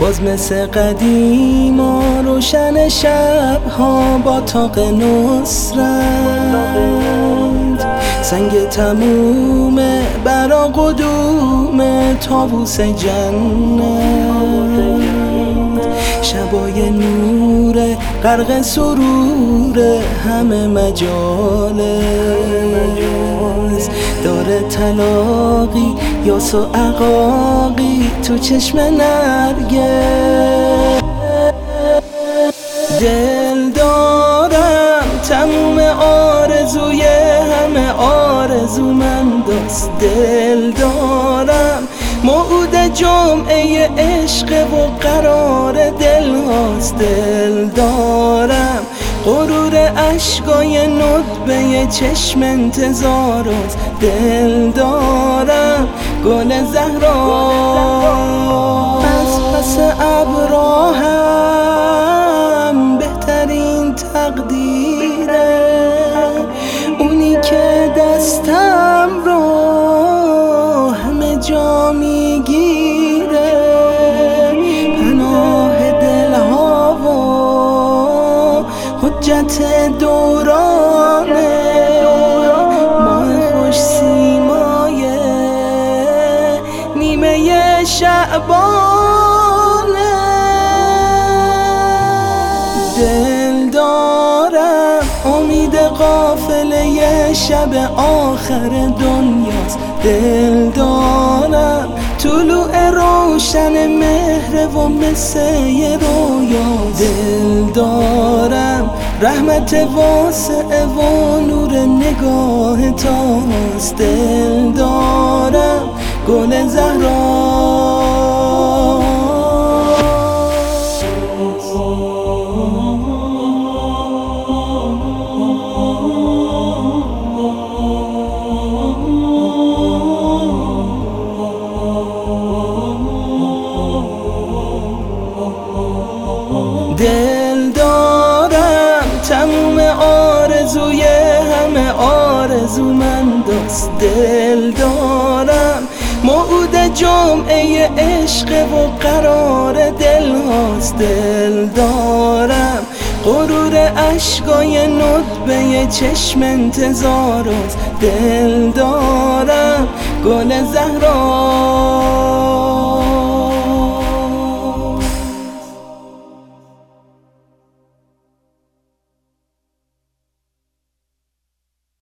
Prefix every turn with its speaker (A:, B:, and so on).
A: باز مثل قدیم روشن شبها با تاق نصرت. سنگ تموم برا قدوم تابوس جنت. شبای نور غرق سرور همه مجاله داره تلاقی یاس و عقاقی تو چشم نرگه آرزو من دست دل دارم. موعود جمعه عشق و قرار دل هاست دل دارم. غرور اشکای ندبه چشم انتظارات دل دارم. گل زهرا. از پس ابراهم جا می‌گیره. پناه دلها و حجت دورانه. ماه خوش سیمای نیمه شعبانه. دل دارم امید قافله شب آخر دنیاست. دل دارم روشن مهر و مثل رویا. دل دارم رحمت واسع و نور نگاه تاست. دل دارم گل زهرا. دل دارم تموم آرزوی همه آرزو من دست. دل دارم موعود جمعه عشق و قرار دل هاست. دل دارم غرور اشکای ندبه چشم انتظارات دل دارم گل زهرا.